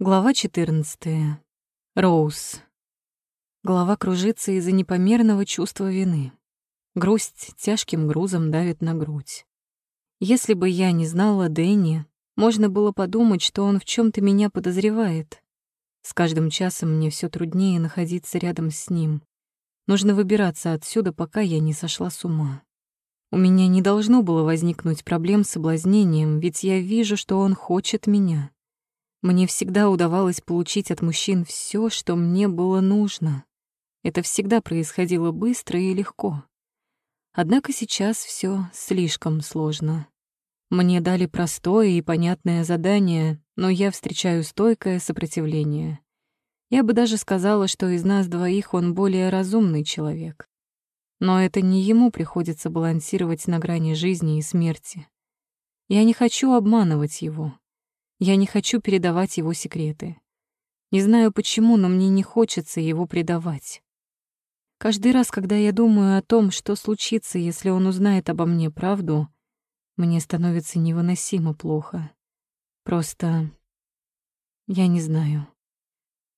Глава 14. Роуз. Голова кружится из-за непомерного чувства вины. Грусть тяжким грузом давит на грудь. Если бы я не знала Дэнни, можно было подумать, что он в чем то меня подозревает. С каждым часом мне все труднее находиться рядом с ним. Нужно выбираться отсюда, пока я не сошла с ума. У меня не должно было возникнуть проблем с соблазнением, ведь я вижу, что он хочет меня. Мне всегда удавалось получить от мужчин все, что мне было нужно. Это всегда происходило быстро и легко. Однако сейчас все слишком сложно. Мне дали простое и понятное задание, но я встречаю стойкое сопротивление. Я бы даже сказала, что из нас двоих он более разумный человек. Но это не ему приходится балансировать на грани жизни и смерти. Я не хочу обманывать его. Я не хочу передавать его секреты. Не знаю почему, но мне не хочется его предавать. Каждый раз, когда я думаю о том, что случится, если он узнает обо мне правду, мне становится невыносимо плохо. Просто я не знаю.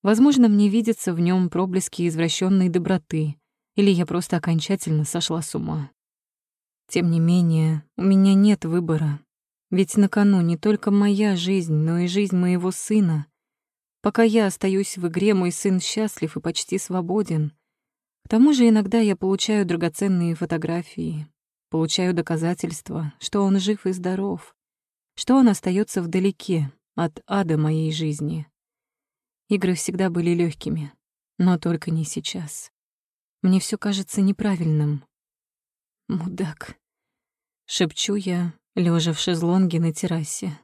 Возможно, мне видятся в нем проблески извращенной доброты, или я просто окончательно сошла с ума. Тем не менее, у меня нет выбора. Ведь на кону не только моя жизнь, но и жизнь моего сына. Пока я остаюсь в игре, мой сын счастлив и почти свободен. К тому же иногда я получаю драгоценные фотографии, получаю доказательства, что он жив и здоров, что он остается вдалеке от ада моей жизни. Игры всегда были легкими, но только не сейчас. Мне все кажется неправильным. Мудак. Шепчу я, лежа в шезлонге на террасе.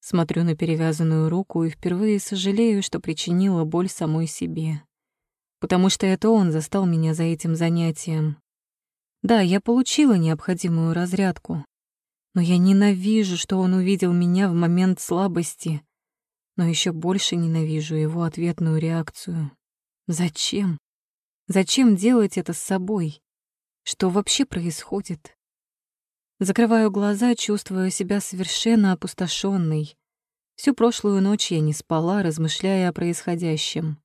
Смотрю на перевязанную руку и впервые сожалею, что причинила боль самой себе. Потому что это он застал меня за этим занятием. Да, я получила необходимую разрядку, но я ненавижу, что он увидел меня в момент слабости, но еще больше ненавижу его ответную реакцию. Зачем? Зачем делать это с собой? Что вообще происходит? Закрываю глаза, чувствуя себя совершенно опустошенной. Всю прошлую ночь я не спала, размышляя о происходящем.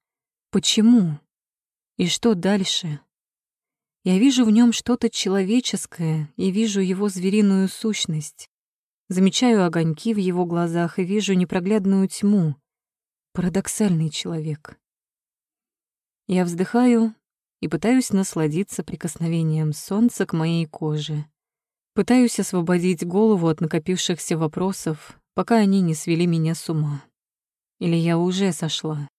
Почему? И что дальше? Я вижу в нем что-то человеческое и вижу его звериную сущность. Замечаю огоньки в его глазах и вижу непроглядную тьму. Парадоксальный человек. Я вздыхаю и пытаюсь насладиться прикосновением солнца к моей коже. Пытаюсь освободить голову от накопившихся вопросов, пока они не свели меня с ума. Или я уже сошла.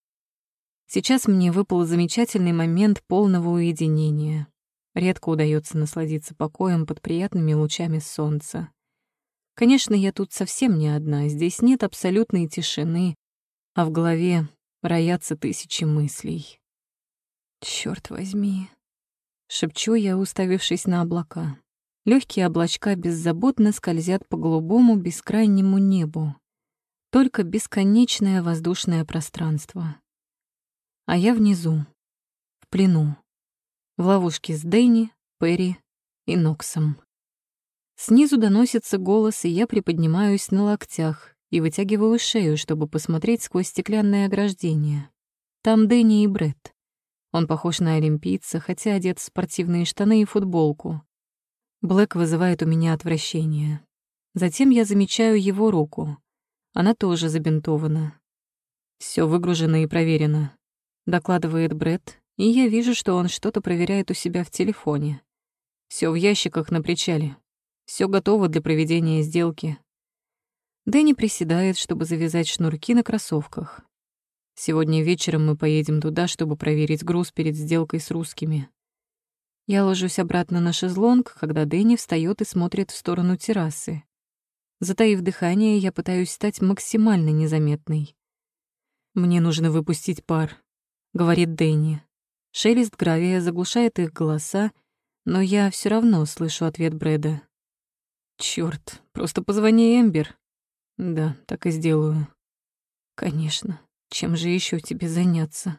Сейчас мне выпал замечательный момент полного уединения. Редко удается насладиться покоем под приятными лучами солнца. Конечно, я тут совсем не одна, здесь нет абсолютной тишины, а в голове роятся тысячи мыслей. Черт возьми!» — шепчу я, уставившись на облака. Легкие облачка беззаботно скользят по голубому бескрайнему небу. Только бесконечное воздушное пространство. А я внизу, в плену, в ловушке с Дэнни, Перри и Ноксом. Снизу доносится голос, и я приподнимаюсь на локтях и вытягиваю шею, чтобы посмотреть сквозь стеклянное ограждение. Там Дэнни и Бред. Он похож на олимпийца, хотя одет в спортивные штаны и футболку. Блэк вызывает у меня отвращение. Затем я замечаю его руку. Она тоже забинтована. Все выгружено и проверено», — докладывает Бред, и я вижу, что он что-то проверяет у себя в телефоне. Все в ящиках на причале. Все готово для проведения сделки. Дэнни приседает, чтобы завязать шнурки на кроссовках. Сегодня вечером мы поедем туда, чтобы проверить груз перед сделкой с русскими. Я ложусь обратно на шезлонг, когда Дэнни встаёт и смотрит в сторону террасы. Затаив дыхание, я пытаюсь стать максимально незаметной. «Мне нужно выпустить пар», — говорит Дэнни. Шелест гравия заглушает их голоса, но я всё равно слышу ответ Брэда. «Чёрт, просто позвони Эмбер». «Да, так и сделаю». «Конечно, чем же ещё тебе заняться?»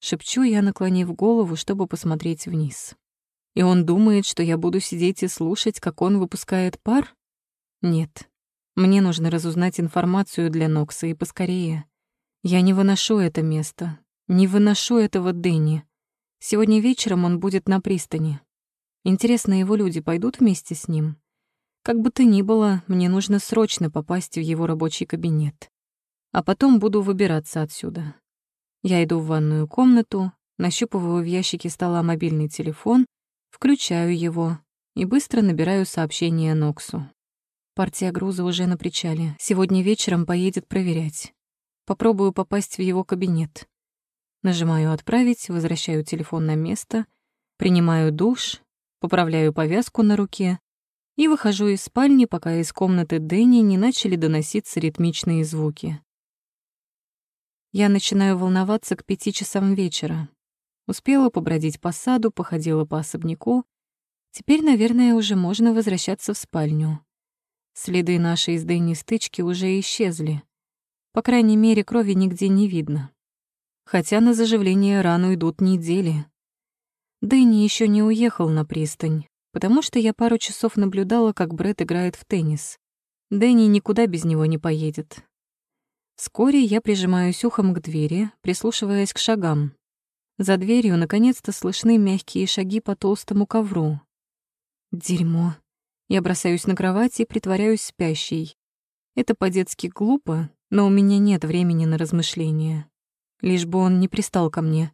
Шепчу я, наклонив голову, чтобы посмотреть вниз. И он думает, что я буду сидеть и слушать, как он выпускает пар? Нет. Мне нужно разузнать информацию для Нокса и поскорее. Я не выношу это место, не выношу этого Дэнни. Сегодня вечером он будет на пристани. Интересно, его люди пойдут вместе с ним? Как бы то ни было, мне нужно срочно попасть в его рабочий кабинет. А потом буду выбираться отсюда. Я иду в ванную комнату, нащупываю в ящике стола мобильный телефон, включаю его и быстро набираю сообщение Ноксу. Партия груза уже на причале. Сегодня вечером поедет проверять. Попробую попасть в его кабинет. Нажимаю «Отправить», возвращаю телефон на место, принимаю душ, поправляю повязку на руке и выхожу из спальни, пока из комнаты Дэнни не начали доноситься ритмичные звуки. Я начинаю волноваться к пяти часам вечера. Успела побродить по саду, походила по особняку. Теперь, наверное, уже можно возвращаться в спальню. Следы нашей с Дэнни стычки уже исчезли. По крайней мере, крови нигде не видно. Хотя на заживление рану идут недели. Дэнни еще не уехал на пристань, потому что я пару часов наблюдала, как Брэд играет в теннис. Дэнни никуда без него не поедет. Вскоре я прижимаюсь ухом к двери, прислушиваясь к шагам. За дверью наконец-то слышны мягкие шаги по толстому ковру. Дерьмо. Я бросаюсь на кровать и притворяюсь спящей. Это по-детски глупо, но у меня нет времени на размышления. Лишь бы он не пристал ко мне.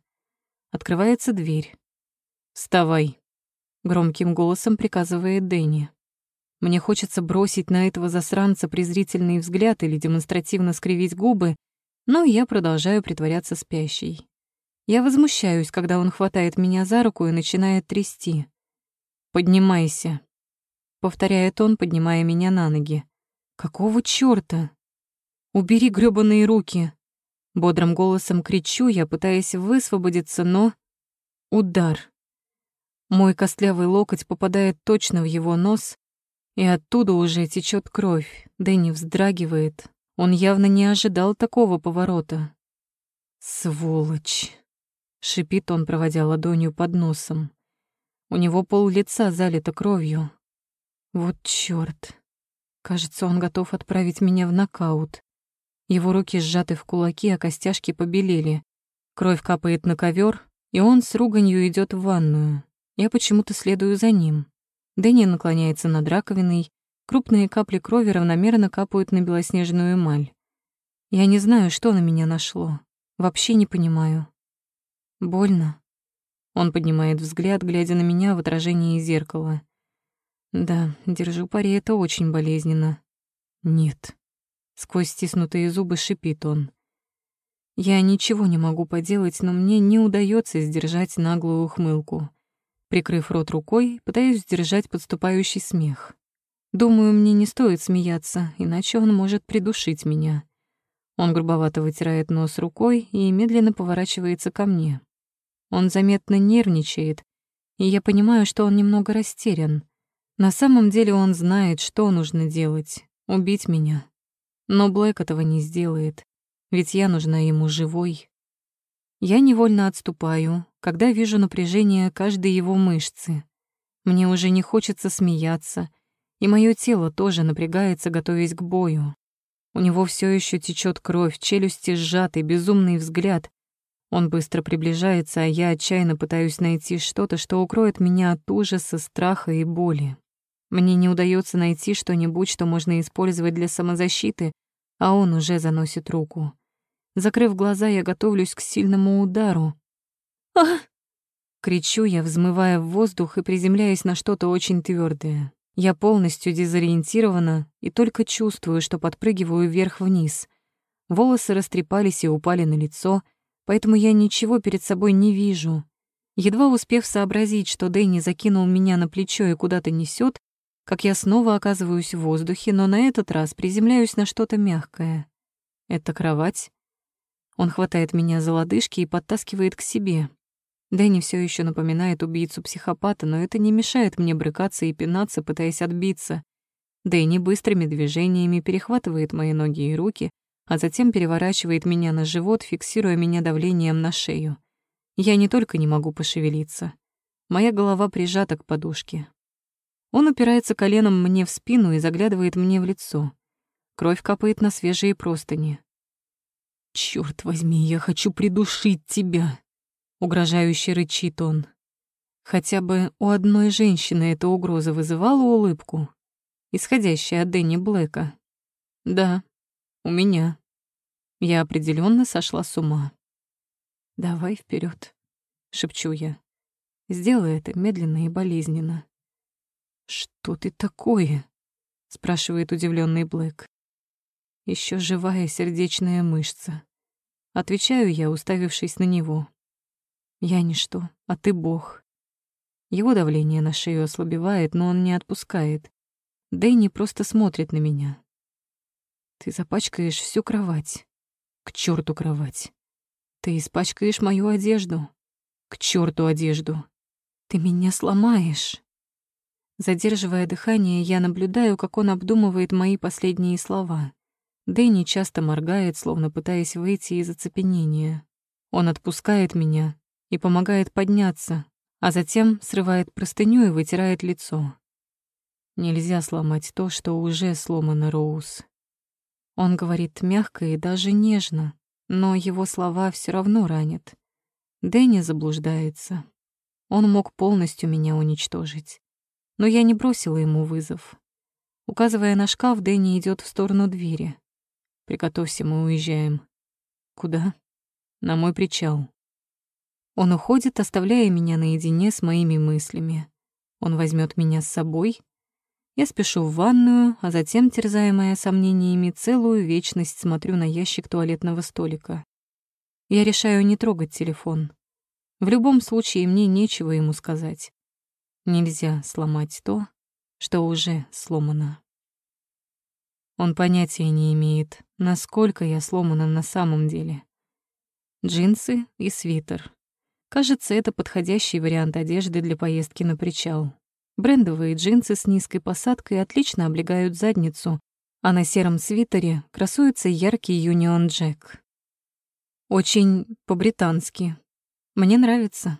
Открывается дверь. «Вставай!» Громким голосом приказывает Дэнни. Мне хочется бросить на этого засранца презрительный взгляд или демонстративно скривить губы, но я продолжаю притворяться спящей. Я возмущаюсь, когда он хватает меня за руку и начинает трясти. «Поднимайся», — повторяет он, поднимая меня на ноги. «Какого чёрта? Убери грёбаные руки!» Бодрым голосом кричу я, пытаясь высвободиться, но... Удар. Мой костлявый локоть попадает точно в его нос, и оттуда уже течет кровь. Дэнни вздрагивает. Он явно не ожидал такого поворота. «Сволочь!» — шипит он, проводя ладонью под носом. У него пол лица залито кровью. Вот чёрт. Кажется, он готов отправить меня в нокаут. Его руки сжаты в кулаки, а костяшки побелели. Кровь капает на ковер, и он с руганью идет в ванную. Я почему-то следую за ним. Дэнни наклоняется над раковиной, крупные капли крови равномерно капают на белоснежную эмаль. Я не знаю, что на меня нашло. Вообще не понимаю. Больно. Он поднимает взгляд, глядя на меня в отражении зеркала. Да, держу пари, это очень болезненно. Нет. Сквозь стиснутые зубы шипит он. Я ничего не могу поделать, но мне не удается сдержать наглую ухмылку. Прикрыв рот рукой, пытаюсь сдержать подступающий смех. Думаю, мне не стоит смеяться, иначе он может придушить меня. Он грубовато вытирает нос рукой и медленно поворачивается ко мне. Он заметно нервничает, и я понимаю, что он немного растерян. На самом деле он знает, что нужно делать — убить меня. Но Блэк этого не сделает, ведь я нужна ему живой. Я невольно отступаю, когда вижу напряжение каждой его мышцы. Мне уже не хочется смеяться, и мое тело тоже напрягается, готовясь к бою. У него все еще течет кровь, челюсти сжаты, безумный взгляд. Он быстро приближается, а я отчаянно пытаюсь найти что-то, что укроет меня от ужаса, страха и боли. Мне не удается найти что-нибудь, что можно использовать для самозащиты, а он уже заносит руку. Закрыв глаза, я готовлюсь к сильному удару. «Ах!» Кричу я, взмывая в воздух и приземляясь на что-то очень твердое. Я полностью дезориентирована и только чувствую, что подпрыгиваю вверх-вниз. Волосы растрепались и упали на лицо, поэтому я ничего перед собой не вижу. Едва успев сообразить, что Дэнни закинул меня на плечо и куда-то несет, как я снова оказываюсь в воздухе, но на этот раз приземляюсь на что-то мягкое. Это кровать. Он хватает меня за лодыжки и подтаскивает к себе. Дэнни все еще напоминает убийцу-психопата, но это не мешает мне брыкаться и пинаться, пытаясь отбиться. Дэнни быстрыми движениями перехватывает мои ноги и руки, а затем переворачивает меня на живот, фиксируя меня давлением на шею. Я не только не могу пошевелиться. Моя голова прижата к подушке. Он упирается коленом мне в спину и заглядывает мне в лицо. Кровь капает на свежие простыни. Черт возьми, я хочу придушить тебя!» Угрожающе рычит он. Хотя бы у одной женщины эта угроза вызывала улыбку, исходящая от Дэнни Блэка. Да, у меня. Я определенно сошла с ума. «Давай вперед, шепчу я. Сделай это медленно и болезненно. «Что ты такое?» — спрашивает удивленный Блэк. Еще живая сердечная мышца. Отвечаю я, уставившись на него. Я ничто, а ты бог. Его давление на шею ослабевает, но он не отпускает. Дэнни просто смотрит на меня. Ты запачкаешь всю кровать. К черту кровать. Ты испачкаешь мою одежду. К черту одежду. Ты меня сломаешь. Задерживая дыхание, я наблюдаю, как он обдумывает мои последние слова. Дэнни часто моргает, словно пытаясь выйти из оцепенения. Он отпускает меня и помогает подняться, а затем срывает простыню и вытирает лицо. Нельзя сломать то, что уже сломано, Роуз. Он говорит мягко и даже нежно, но его слова все равно ранят. Дэнни заблуждается. Он мог полностью меня уничтожить но я не бросила ему вызов. Указывая на шкаф, Дэнни идет в сторону двери. «Приготовься, мы уезжаем». «Куда?» «На мой причал». Он уходит, оставляя меня наедине с моими мыслями. Он возьмет меня с собой. Я спешу в ванную, а затем, терзаемая сомнениями, целую вечность смотрю на ящик туалетного столика. Я решаю не трогать телефон. В любом случае, мне нечего ему сказать. Нельзя сломать то, что уже сломано. Он понятия не имеет, насколько я сломана на самом деле. Джинсы и свитер. Кажется, это подходящий вариант одежды для поездки на причал. Брендовые джинсы с низкой посадкой отлично облегают задницу, а на сером свитере красуется яркий Юнион Джек. Очень по-британски. Мне нравится.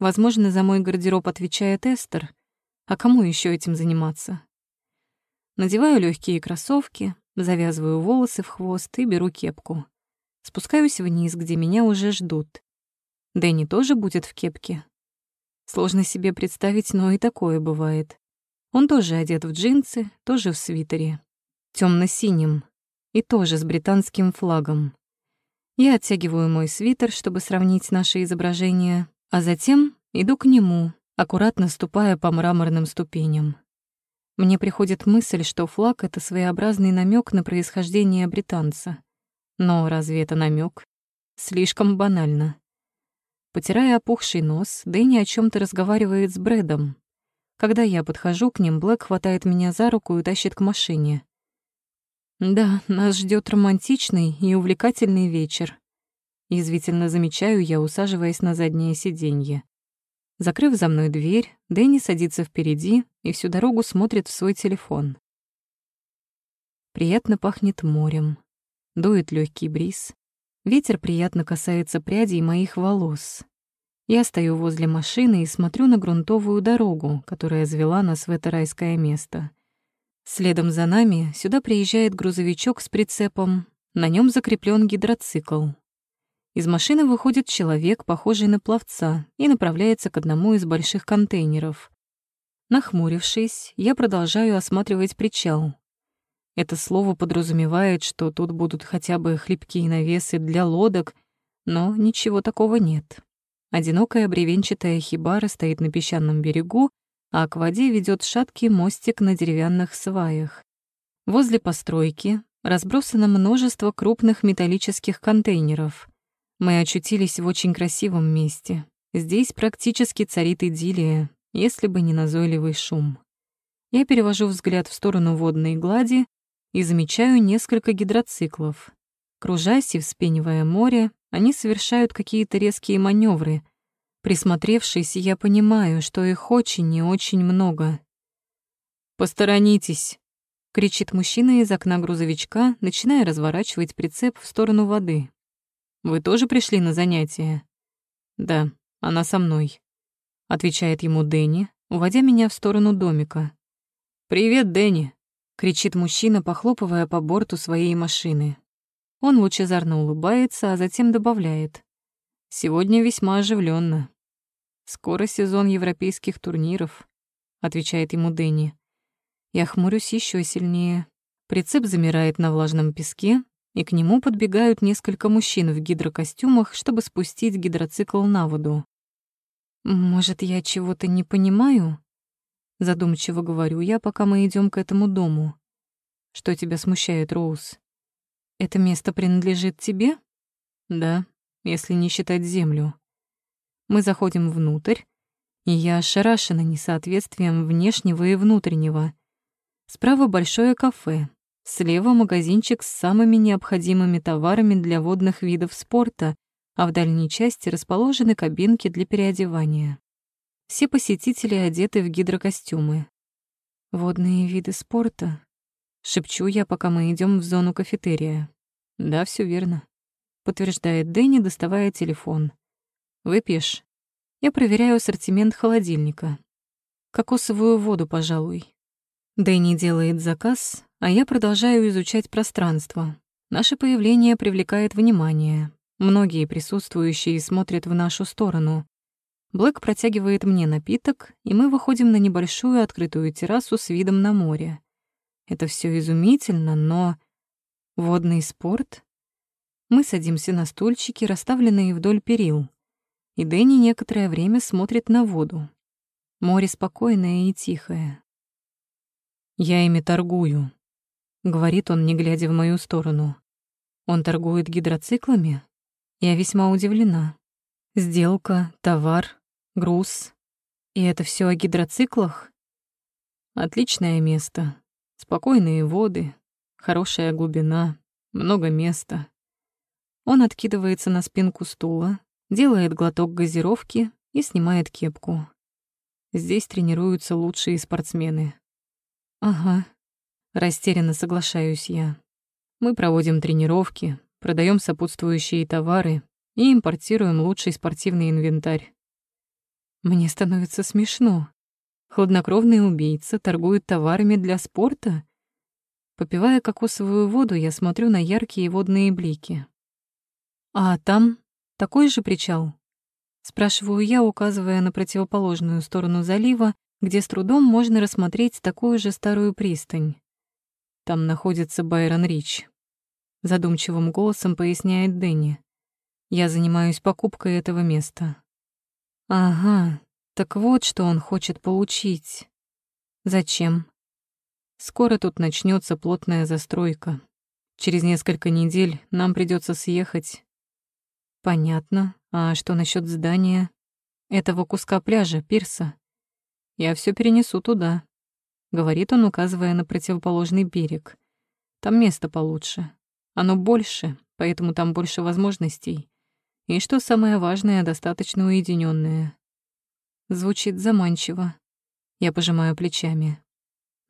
Возможно, за мой гардероб отвечает Эстер, а кому еще этим заниматься? Надеваю легкие кроссовки, завязываю волосы в хвост и беру кепку. Спускаюсь вниз, где меня уже ждут. Дэнни тоже будет в кепке. Сложно себе представить, но и такое бывает. Он тоже одет в джинсы, тоже в свитере. темно синим и тоже с британским флагом. Я оттягиваю мой свитер, чтобы сравнить наши изображения, а затем иду к нему, аккуратно ступая по мраморным ступеням. Мне приходит мысль, что флаг — это своеобразный намек на происхождение британца. Но разве это намек? Слишком банально. Потирая опухший нос, Дэнни о чем то разговаривает с Брэдом. Когда я подхожу к ним, Блэк хватает меня за руку и тащит к машине. Да, нас ждет романтичный и увлекательный вечер. Язвительно замечаю я, усаживаясь на заднее сиденье. Закрыв за мной дверь, Дэнни садится впереди и всю дорогу смотрит в свой телефон. Приятно пахнет морем. Дует легкий бриз. Ветер приятно касается прядей моих волос. Я стою возле машины и смотрю на грунтовую дорогу, которая звела нас в это райское место. Следом за нами сюда приезжает грузовичок с прицепом. На нем закреплен гидроцикл. Из машины выходит человек, похожий на пловца, и направляется к одному из больших контейнеров. Нахмурившись, я продолжаю осматривать причал. Это слово подразумевает, что тут будут хотя бы хлипкие навесы для лодок, но ничего такого нет. Одинокая бревенчатая хибара стоит на песчаном берегу, а к воде ведет шаткий мостик на деревянных сваях. Возле постройки разбросано множество крупных металлических контейнеров. Мы очутились в очень красивом месте. Здесь практически царит идиллия, если бы не назойливый шум. Я перевожу взгляд в сторону водной глади и замечаю несколько гидроциклов. Кружась и вспенивая море, они совершают какие-то резкие маневры. Присмотревшись, я понимаю, что их очень и очень много. «Посторонитесь!» — кричит мужчина из окна грузовичка, начиная разворачивать прицеп в сторону воды. Вы тоже пришли на занятия?» «Да, она со мной», — отвечает ему Дэнни, уводя меня в сторону домика. «Привет, Дэнни!» — кричит мужчина, похлопывая по борту своей машины. Он лучезарно улыбается, а затем добавляет. «Сегодня весьма оживленно. Скоро сезон европейских турниров», — отвечает ему Дэнни. Я хмурюсь еще сильнее. Прицеп замирает на влажном песке, и к нему подбегают несколько мужчин в гидрокостюмах, чтобы спустить гидроцикл на воду. «Может, я чего-то не понимаю?» Задумчиво говорю я, пока мы идем к этому дому. «Что тебя смущает, Роуз?» «Это место принадлежит тебе?» «Да, если не считать землю». Мы заходим внутрь, и я ошарашена несоответствием внешнего и внутреннего. Справа большое кафе, слева магазинчик с самыми необходимыми товарами для водных видов спорта, а в дальней части расположены кабинки для переодевания. Все посетители одеты в гидрокостюмы. «Водные виды спорта?» — шепчу я, пока мы идем в зону кафетерия. «Да, все верно», — подтверждает Дэнни, доставая телефон. «Выпьешь?» Я проверяю ассортимент холодильника. Кокосовую воду, пожалуй. Дэнни делает заказ, а я продолжаю изучать пространство. Наше появление привлекает внимание. Многие присутствующие смотрят в нашу сторону. Блэк протягивает мне напиток, и мы выходим на небольшую открытую террасу с видом на море. Это все изумительно, но... Водный спорт? Мы садимся на стульчики, расставленные вдоль перил. И Дэнни некоторое время смотрит на воду. Море спокойное и тихое. «Я ими торгую», — говорит он, не глядя в мою сторону. «Он торгует гидроциклами?» Я весьма удивлена. Сделка, товар, груз. И это все о гидроциклах? Отличное место. Спокойные воды, хорошая глубина, много места. Он откидывается на спинку стула, делает глоток газировки и снимает кепку. Здесь тренируются лучшие спортсмены. Ага. Растерянно соглашаюсь я. Мы проводим тренировки, продаем сопутствующие товары и импортируем лучший спортивный инвентарь. Мне становится смешно. Хладнокровный убийца торгует товарами для спорта? Попивая кокосовую воду, я смотрю на яркие водные блики. А там такой же причал? Спрашиваю я, указывая на противоположную сторону залива, где с трудом можно рассмотреть такую же старую пристань. Там находится Байрон Рич. Задумчивым голосом поясняет Дэнни. Я занимаюсь покупкой этого места. Ага, так вот, что он хочет получить. Зачем? Скоро тут начнется плотная застройка. Через несколько недель нам придется съехать. Понятно. А что насчет здания? Этого куска пляжа, пирса? Я все перенесу туда, говорит он, указывая на противоположный берег. Там место получше. Оно больше, поэтому там больше возможностей. И что самое важное, достаточно уединенное. Звучит заманчиво. Я пожимаю плечами.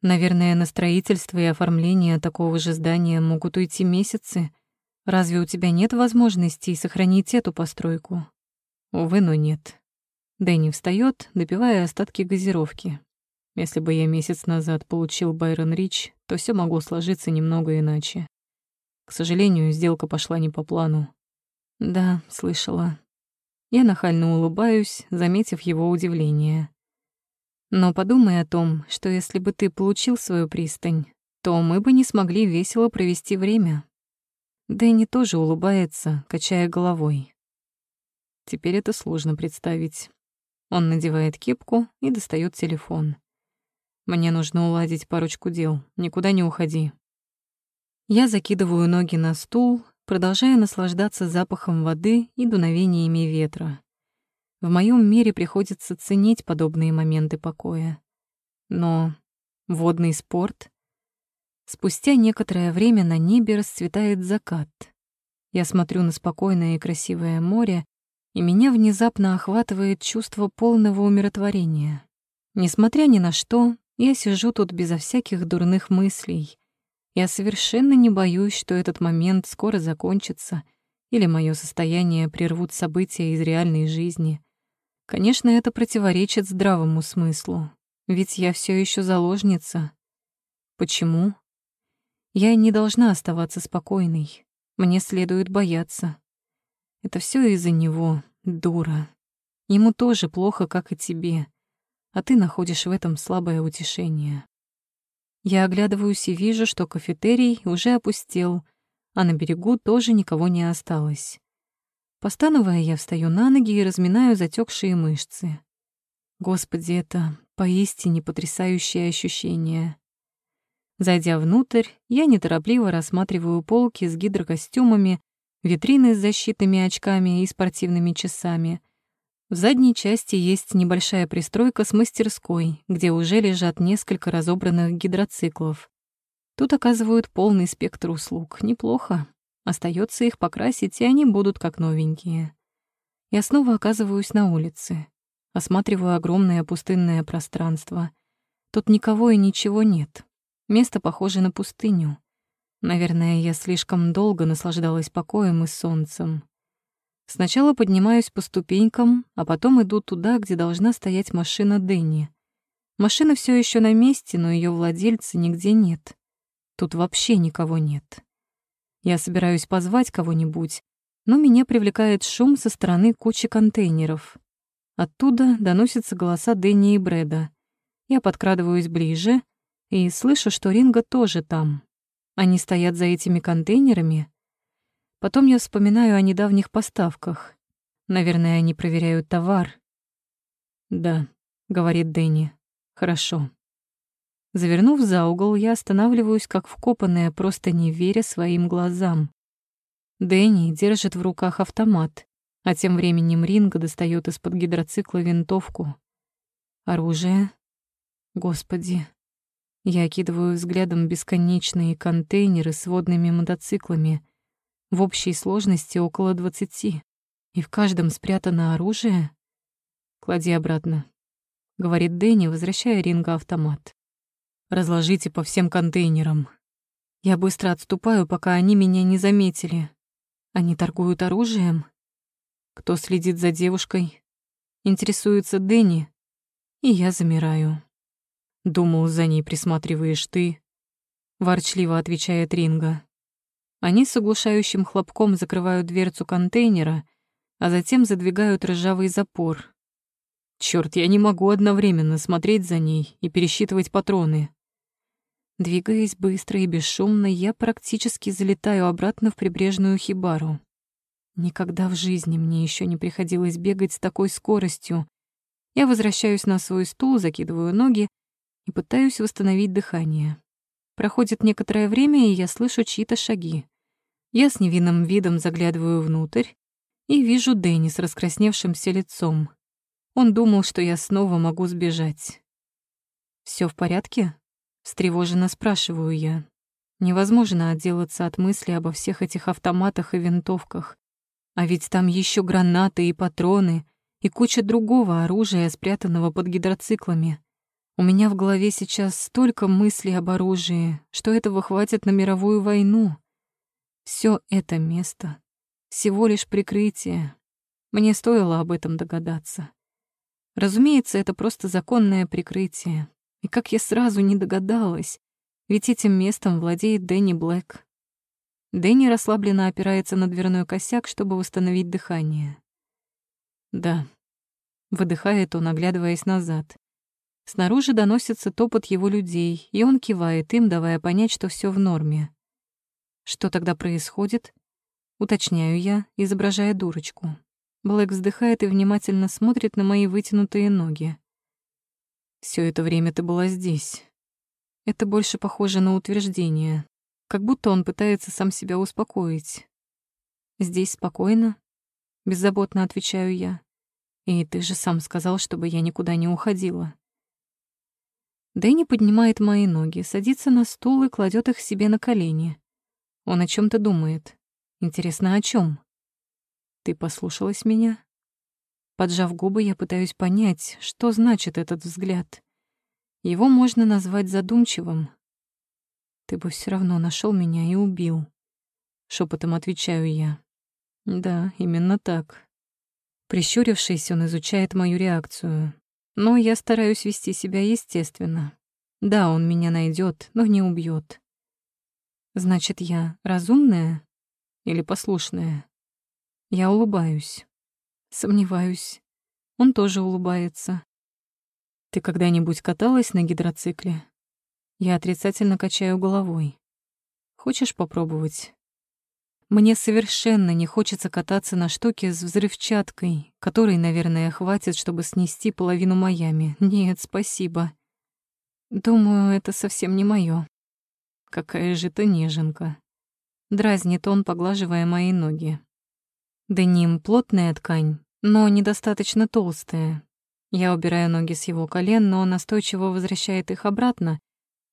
Наверное, на строительство и оформление такого же здания могут уйти месяцы. Разве у тебя нет возможности сохранить эту постройку? Увы, но нет. Дэнни встает, допивая остатки газировки. Если бы я месяц назад получил Байрон Рич, то все могло сложиться немного иначе. К сожалению, сделка пошла не по плану. Да, слышала. Я нахально улыбаюсь, заметив его удивление. Но подумай о том, что если бы ты получил свою пристань, то мы бы не смогли весело провести время. Дэнни тоже улыбается, качая головой. Теперь это сложно представить. Он надевает кепку и достает телефон. «Мне нужно уладить парочку дел. Никуда не уходи». Я закидываю ноги на стул, продолжая наслаждаться запахом воды и дуновениями ветра. В моем мире приходится ценить подобные моменты покоя. Но водный спорт... Спустя некоторое время на небе расцветает закат. Я смотрю на спокойное и красивое море и меня внезапно охватывает чувство полного умиротворения. Несмотря ни на что, я сижу тут безо всяких дурных мыслей. Я совершенно не боюсь, что этот момент скоро закончится или мое состояние прервут события из реальной жизни. Конечно, это противоречит здравому смыслу, ведь я все еще заложница. Почему? Я не должна оставаться спокойной. Мне следует бояться. Это все из-за него, дура. Ему тоже плохо, как и тебе, а ты находишь в этом слабое утешение. Я оглядываюсь и вижу, что кафетерий уже опустел, а на берегу тоже никого не осталось. Постановая, я встаю на ноги и разминаю затекшие мышцы. Господи, это поистине потрясающее ощущение. Зайдя внутрь, я неторопливо рассматриваю полки с гидрокостюмами, витрины с защитными очками и спортивными часами. В задней части есть небольшая пристройка с мастерской, где уже лежат несколько разобранных гидроциклов. Тут оказывают полный спектр услуг. Неплохо. Остается их покрасить, и они будут как новенькие. Я снова оказываюсь на улице. Осматриваю огромное пустынное пространство. Тут никого и ничего нет. Место похоже на пустыню. Наверное, я слишком долго наслаждалась покоем и солнцем. Сначала поднимаюсь по ступенькам, а потом иду туда, где должна стоять машина Дэнни. Машина все еще на месте, но ее владельца нигде нет. Тут вообще никого нет. Я собираюсь позвать кого-нибудь, но меня привлекает шум со стороны кучи контейнеров. Оттуда доносятся голоса Дэнни и Брэда. Я подкрадываюсь ближе и слышу, что Ринга тоже там. Они стоят за этими контейнерами. Потом я вспоминаю о недавних поставках. Наверное, они проверяют товар. «Да», — говорит Дэнни. «Хорошо». Завернув за угол, я останавливаюсь, как вкопанная, просто не веря своим глазам. Дэнни держит в руках автомат, а тем временем Ринга достает из-под гидроцикла винтовку. Оружие. Господи. Я окидываю взглядом бесконечные контейнеры с водными мотоциклами. В общей сложности около двадцати. И в каждом спрятано оружие. «Клади обратно», — говорит Дэнни, возвращая Ринга автомат. Разложите по всем контейнерам. Я быстро отступаю, пока они меня не заметили. Они торгуют оружием? Кто следит за девушкой? Интересуется Дэнни. И я замираю. Думал, за ней присматриваешь ты. Ворчливо отвечает Ринга. Они с оглушающим хлопком закрывают дверцу контейнера, а затем задвигают ржавый запор. Черт, я не могу одновременно смотреть за ней и пересчитывать патроны. Двигаясь быстро и бесшумно, я практически залетаю обратно в прибрежную хибару. Никогда в жизни мне еще не приходилось бегать с такой скоростью. Я возвращаюсь на свой стул, закидываю ноги и пытаюсь восстановить дыхание. Проходит некоторое время, и я слышу чьи-то шаги. Я с невинным видом заглядываю внутрь и вижу Дэнни с раскрасневшимся лицом. Он думал, что я снова могу сбежать. Все в порядке?» Встревоженно спрашиваю я. Невозможно отделаться от мысли обо всех этих автоматах и винтовках. А ведь там еще гранаты и патроны, и куча другого оружия, спрятанного под гидроциклами. У меня в голове сейчас столько мыслей об оружии, что этого хватит на мировую войну. Все это место — всего лишь прикрытие. Мне стоило об этом догадаться. Разумеется, это просто законное прикрытие. И как я сразу не догадалась, ведь этим местом владеет Дэнни Блэк. Дэнни расслабленно опирается на дверной косяк, чтобы восстановить дыхание. «Да», — выдыхает он, оглядываясь назад. Снаружи доносится топот его людей, и он кивает им, давая понять, что все в норме. Что тогда происходит? Уточняю я, изображая дурочку. Блэк вздыхает и внимательно смотрит на мои вытянутые ноги. Все это время ты была здесь. Это больше похоже на утверждение, как будто он пытается сам себя успокоить. Здесь спокойно, беззаботно отвечаю я. И ты же сам сказал, чтобы я никуда не уходила. Дэнни поднимает мои ноги, садится на стул и кладет их себе на колени. Он о чем то думает. Интересно, о чем? Ты послушалась меня? Поджав губы, я пытаюсь понять, что значит этот взгляд. Его можно назвать задумчивым. «Ты бы все равно нашел меня и убил», — шепотом отвечаю я. «Да, именно так». Прищурившись, он изучает мою реакцию. Но я стараюсь вести себя естественно. Да, он меня найдет, но не убьет. Значит, я разумная? или послушная? Я улыбаюсь. Сомневаюсь. Он тоже улыбается. Ты когда-нибудь каталась на гидроцикле? Я отрицательно качаю головой. Хочешь попробовать? Мне совершенно не хочется кататься на штуке с взрывчаткой, которой, наверное, хватит, чтобы снести половину Майами. Нет, спасибо. Думаю, это совсем не моё. Какая же ты неженка. Дразнит он, поглаживая мои ноги. Деним — плотная ткань, но недостаточно толстая. Я убираю ноги с его колен, но настойчиво возвращает их обратно,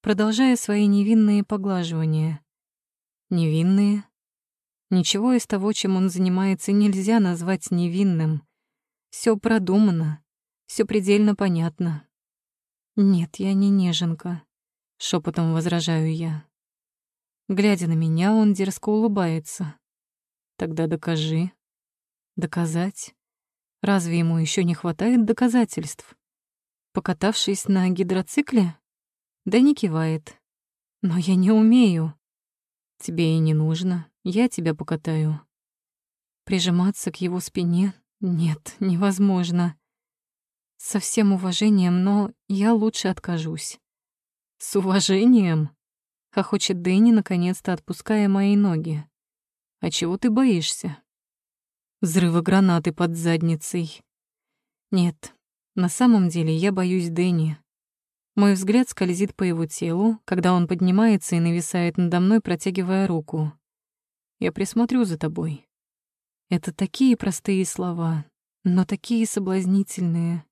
продолжая свои невинные поглаживания. Невинные? Ничего из того, чем он занимается, нельзя назвать невинным. Все продумано, все предельно понятно. Нет, я не неженка, шепотом возражаю я. Глядя на меня, он дерзко улыбается. Тогда докажи. Доказать? Разве ему еще не хватает доказательств? Покатавшись на гидроцикле? Да не кивает. Но я не умею. Тебе и не нужно, я тебя покатаю. Прижиматься к его спине? Нет, невозможно. Со всем уважением, но я лучше откажусь. С уважением? Хохочет Дэнни, наконец-то отпуская мои ноги. А чего ты боишься? Взрыва гранаты под задницей. Нет, на самом деле я боюсь Дэнни. Мой взгляд скользит по его телу, когда он поднимается и нависает надо мной, протягивая руку. Я присмотрю за тобой. Это такие простые слова, но такие соблазнительные.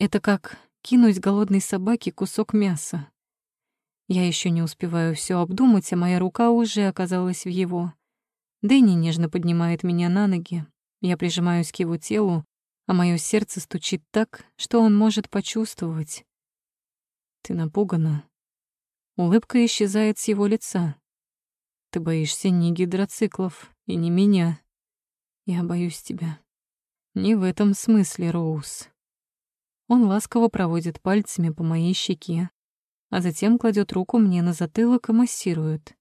Это как кинуть голодной собаке кусок мяса. Я еще не успеваю все обдумать, а моя рука уже оказалась в его. Дэнни нежно поднимает меня на ноги. Я прижимаюсь к его телу, а мое сердце стучит так, что он может почувствовать. Ты напугана. Улыбка исчезает с его лица. Ты боишься не гидроциклов и не меня. Я боюсь тебя. Не в этом смысле, Роуз. Он ласково проводит пальцами по моей щеке, а затем кладет руку мне на затылок и массирует.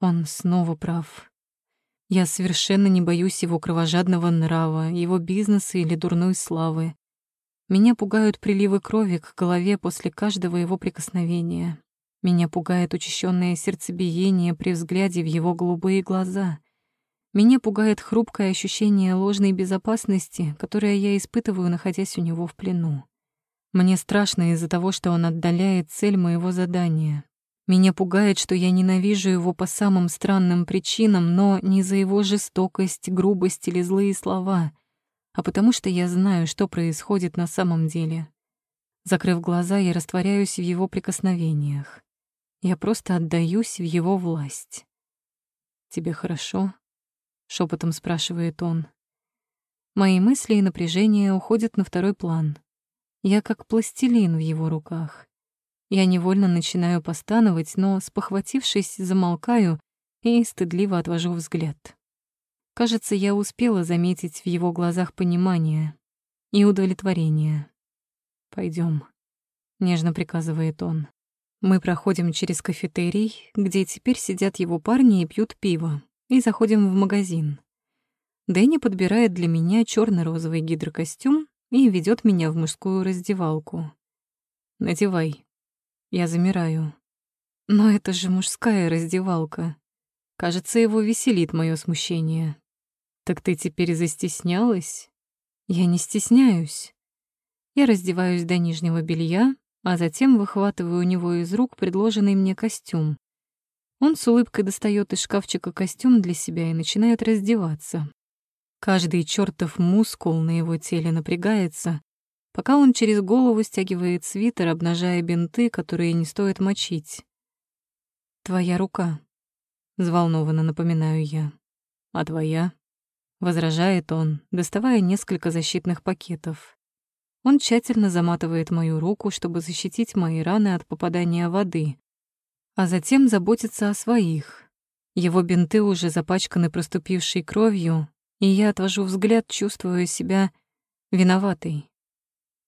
Он снова прав. Я совершенно не боюсь его кровожадного нрава, его бизнеса или дурной славы. Меня пугают приливы крови к голове после каждого его прикосновения. Меня пугает учащенное сердцебиение при взгляде в его голубые глаза. Меня пугает хрупкое ощущение ложной безопасности, которое я испытываю, находясь у него в плену. Мне страшно из-за того, что он отдаляет цель моего задания. Меня пугает, что я ненавижу его по самым странным причинам, но не за его жестокость, грубость или злые слова — а потому что я знаю, что происходит на самом деле. Закрыв глаза, я растворяюсь в его прикосновениях. Я просто отдаюсь в его власть. «Тебе хорошо?» — шепотом спрашивает он. Мои мысли и напряжение уходят на второй план. Я как пластилин в его руках. Я невольно начинаю постановать, но, спохватившись, замолкаю и стыдливо отвожу взгляд. Кажется, я успела заметить в его глазах понимание и удовлетворение. Пойдем, нежно приказывает он. Мы проходим через кафетерий, где теперь сидят его парни и пьют пиво, и заходим в магазин. Дэнни подбирает для меня черно розовый гидрокостюм и ведет меня в мужскую раздевалку. «Надевай». Я замираю. Но это же мужская раздевалка. Кажется, его веселит мое смущение. «Так ты теперь застеснялась?» «Я не стесняюсь». Я раздеваюсь до нижнего белья, а затем выхватываю у него из рук предложенный мне костюм. Он с улыбкой достает из шкафчика костюм для себя и начинает раздеваться. Каждый чертов мускул на его теле напрягается, пока он через голову стягивает свитер, обнажая бинты, которые не стоит мочить. «Твоя рука», — взволнованно напоминаю я. «А твоя?» Возражает он, доставая несколько защитных пакетов. Он тщательно заматывает мою руку, чтобы защитить мои раны от попадания воды, а затем заботится о своих. Его бинты уже запачканы проступившей кровью, и я отвожу взгляд, чувствуя себя виноватой.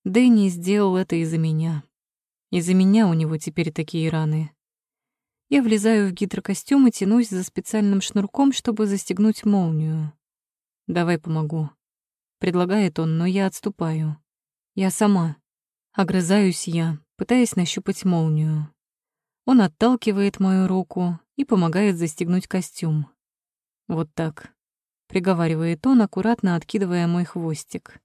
Дэнни сделал это из-за меня. Из-за меня у него теперь такие раны. Я влезаю в гидрокостюм и тянусь за специальным шнурком, чтобы застегнуть молнию. «Давай помогу», — предлагает он, но я отступаю. «Я сама». Огрызаюсь я, пытаясь нащупать молнию. Он отталкивает мою руку и помогает застегнуть костюм. Вот так. Приговаривает он, аккуратно откидывая мой хвостик.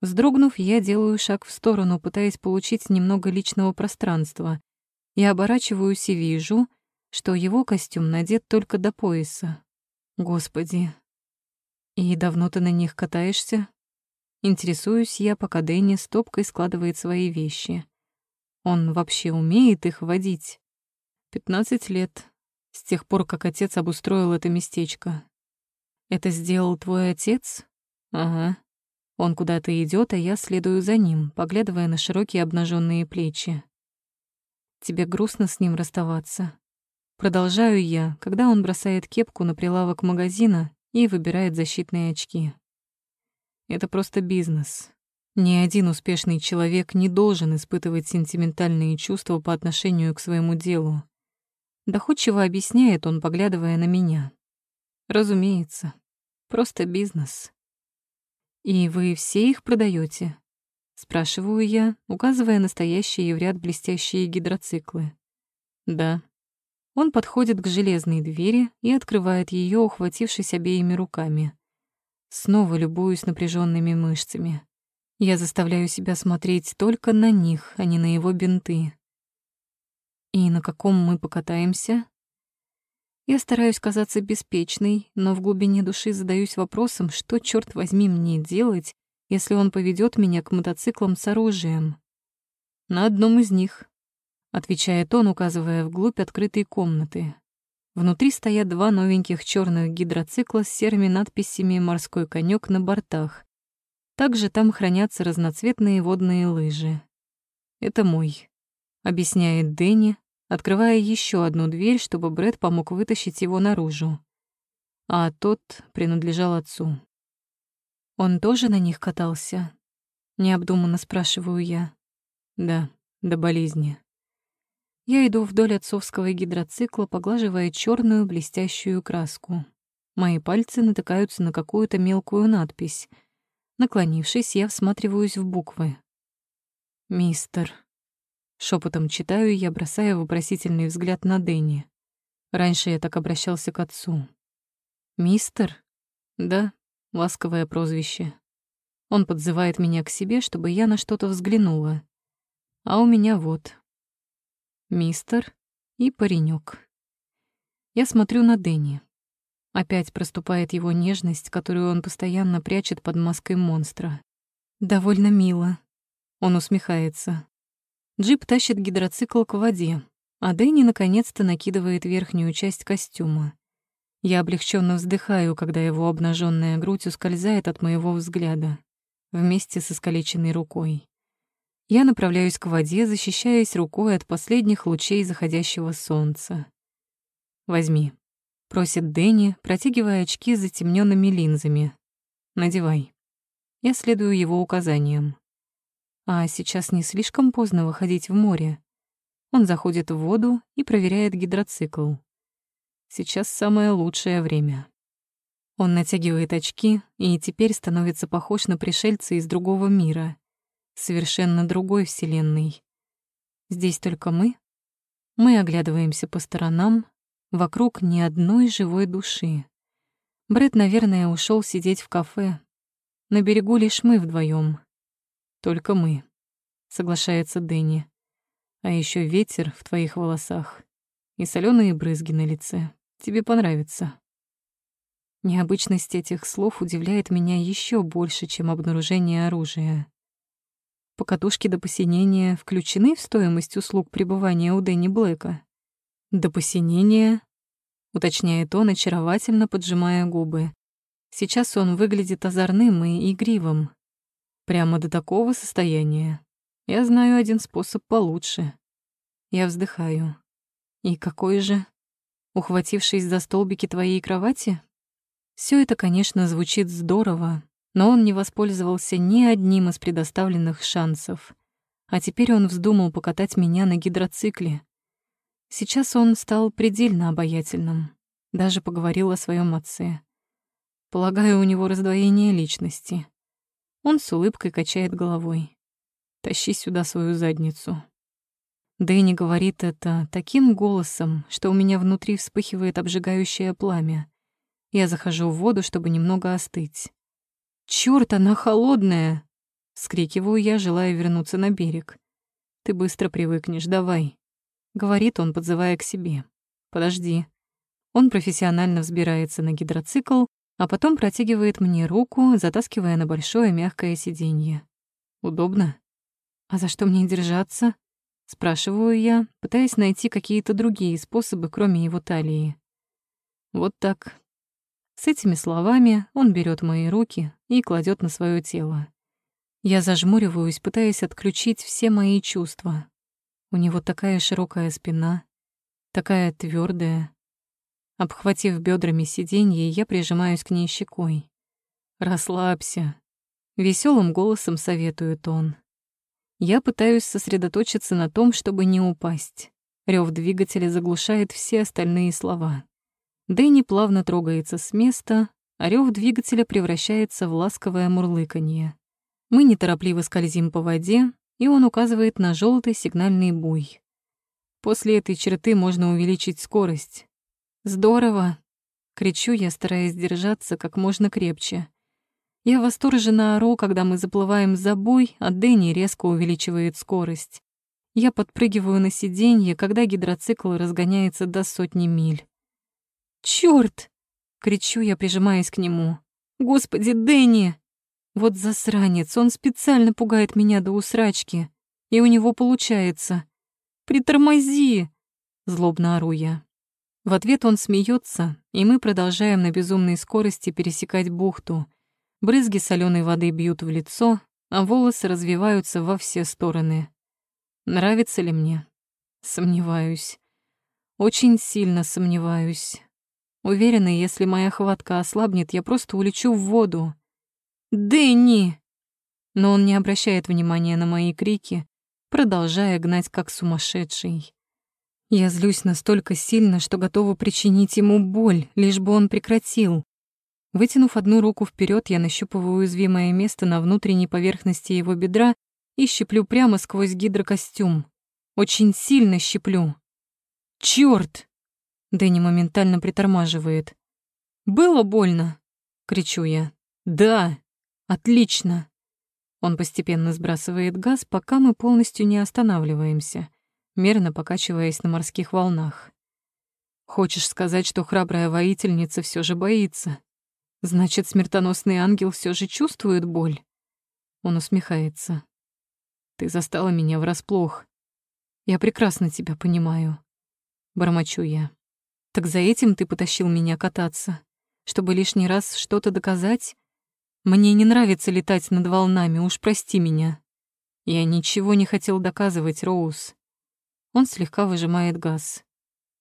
Вздрогнув, я делаю шаг в сторону, пытаясь получить немного личного пространства. Я оборачиваюсь и вижу, что его костюм надет только до пояса. Господи. И давно ты на них катаешься? Интересуюсь я, пока Дэнни стопкой складывает свои вещи. Он вообще умеет их водить? Пятнадцать лет, с тех пор, как отец обустроил это местечко. Это сделал твой отец? Ага. Он куда-то идет, а я следую за ним, поглядывая на широкие обнаженные плечи. Тебе грустно с ним расставаться. Продолжаю я, когда он бросает кепку на прилавок магазина и выбирает защитные очки. Это просто бизнес. Ни один успешный человек не должен испытывать сентиментальные чувства по отношению к своему делу. Доходчиво объясняет он, поглядывая на меня. Разумеется, просто бизнес. И вы все их продаете? Спрашиваю я, указывая настоящие в ряд блестящие гидроциклы. Да. Он подходит к железной двери и открывает ее, ухватившись обеими руками. Снова любуюсь напряженными мышцами. Я заставляю себя смотреть только на них, а не на его бинты. И на каком мы покатаемся? Я стараюсь казаться беспечной, но в глубине души задаюсь вопросом, что, черт возьми, мне делать, если он поведет меня к мотоциклам с оружием. На одном из них, отвечает он, указывая вглубь открытой комнаты. Внутри стоят два новеньких черных гидроцикла с серыми надписями «Морской конек» на бортах. Также там хранятся разноцветные водные лыжи. «Это мой», — объясняет Дэнни, открывая еще одну дверь, чтобы Брэд помог вытащить его наружу. А тот принадлежал отцу. «Он тоже на них катался?» — необдуманно спрашиваю я. «Да, до болезни». Я иду вдоль отцовского гидроцикла, поглаживая черную блестящую краску. Мои пальцы натыкаются на какую-то мелкую надпись — Наклонившись, я всматриваюсь в буквы. «Мистер». Шепотом читаю я, бросая вопросительный взгляд на Дэнни. Раньше я так обращался к отцу. «Мистер?» «Да, ласковое прозвище. Он подзывает меня к себе, чтобы я на что-то взглянула. А у меня вот. Мистер и паренек. Я смотрю на Дэнни. Опять проступает его нежность, которую он постоянно прячет под маской монстра. Довольно мило. Он усмехается. Джип тащит гидроцикл к воде, а Дэнни наконец-то накидывает верхнюю часть костюма. Я облегченно вздыхаю, когда его обнаженная грудь ускользает от моего взгляда, вместе с искалеченной рукой. Я направляюсь к воде, защищаясь рукой от последних лучей заходящего солнца. «Возьми», Просит Дэнни, протягивая очки с затемненными линзами. «Надевай». Я следую его указаниям. А сейчас не слишком поздно выходить в море. Он заходит в воду и проверяет гидроцикл. Сейчас самое лучшее время. Он натягивает очки и теперь становится похож на пришельца из другого мира, совершенно другой вселенной. Здесь только мы. Мы оглядываемся по сторонам, Вокруг ни одной живой души. Брэд, наверное, ушел сидеть в кафе. На берегу лишь мы вдвоем. Только мы, соглашается Дэнни. А еще ветер в твоих волосах и соленые брызги на лице. Тебе понравится. Необычность этих слов удивляет меня еще больше, чем обнаружение оружия. Покатушки до посинения включены в стоимость услуг пребывания у Дэнни Блэка. До посинения, уточняет он, очаровательно поджимая губы. Сейчас он выглядит озорным и игривым. Прямо до такого состояния. Я знаю один способ получше. Я вздыхаю. И какой же? Ухватившись за столбики твоей кровати? Все это, конечно, звучит здорово, но он не воспользовался ни одним из предоставленных шансов. А теперь он вздумал покатать меня на гидроцикле. Сейчас он стал предельно обаятельным. Даже поговорил о своем отце. Полагаю, у него раздвоение личности. Он с улыбкой качает головой. «Тащи сюда свою задницу». Дэнни говорит это таким голосом, что у меня внутри вспыхивает обжигающее пламя. Я захожу в воду, чтобы немного остыть. «Чёрт, она холодная!» — скрикиваю я, желая вернуться на берег. «Ты быстро привыкнешь, давай», — говорит он, подзывая к себе. «Подожди». Он профессионально взбирается на гидроцикл, а потом протягивает мне руку, затаскивая на большое мягкое сиденье. «Удобно?» «А за что мне держаться?» — спрашиваю я, пытаясь найти какие-то другие способы, кроме его талии. «Вот так». С этими словами он берет мои руки и кладет на свое тело. Я зажмуриваюсь, пытаясь отключить все мои чувства. У него такая широкая спина, такая твердая. Обхватив бедрами сиденье, я прижимаюсь к ней щекой. «Расслабься», — веселым голосом советует он. Я пытаюсь сосредоточиться на том, чтобы не упасть. Рев двигателя заглушает все остальные слова. Дэнни плавно трогается с места, а рев двигателя превращается в ласковое мурлыканье. Мы неторопливо скользим по воде, и он указывает на желтый сигнальный буй. После этой черты можно увеличить скорость. «Здорово!» — кричу я, стараясь держаться как можно крепче. Я восторженно ору, когда мы заплываем за буй, а Дэнни резко увеличивает скорость. Я подпрыгиваю на сиденье, когда гидроцикл разгоняется до сотни миль. «Чёрт!» — кричу я, прижимаясь к нему. «Господи, Дэнни!» Вот засранец, он специально пугает меня до усрачки. И у него получается. «Притормози!» — злобно ору я. В ответ он смеется, и мы продолжаем на безумной скорости пересекать бухту. Брызги соленой воды бьют в лицо, а волосы развиваются во все стороны. Нравится ли мне? Сомневаюсь. Очень сильно сомневаюсь. Уверена, если моя хватка ослабнет, я просто улечу в воду. «Дэнни!» Но он не обращает внимания на мои крики, продолжая гнать как сумасшедший. Я злюсь настолько сильно, что готова причинить ему боль, лишь бы он прекратил. Вытянув одну руку вперед, я нащупываю уязвимое место на внутренней поверхности его бедра и щиплю прямо сквозь гидрокостюм. Очень сильно щиплю. «Чёрт!» Дэнни моментально притормаживает. «Было больно?» — кричу я. «Да!» Отлично. Он постепенно сбрасывает газ, пока мы полностью не останавливаемся, мерно покачиваясь на морских волнах. Хочешь сказать, что храбрая воительница все же боится? Значит, смертоносный ангел все же чувствует боль? Он усмехается. Ты застала меня врасплох. Я прекрасно тебя понимаю. Бормочу я. Так за этим ты потащил меня кататься, чтобы лишний раз что-то доказать? Мне не нравится летать над волнами, уж прости меня. Я ничего не хотел доказывать, Роуз. Он слегка выжимает газ.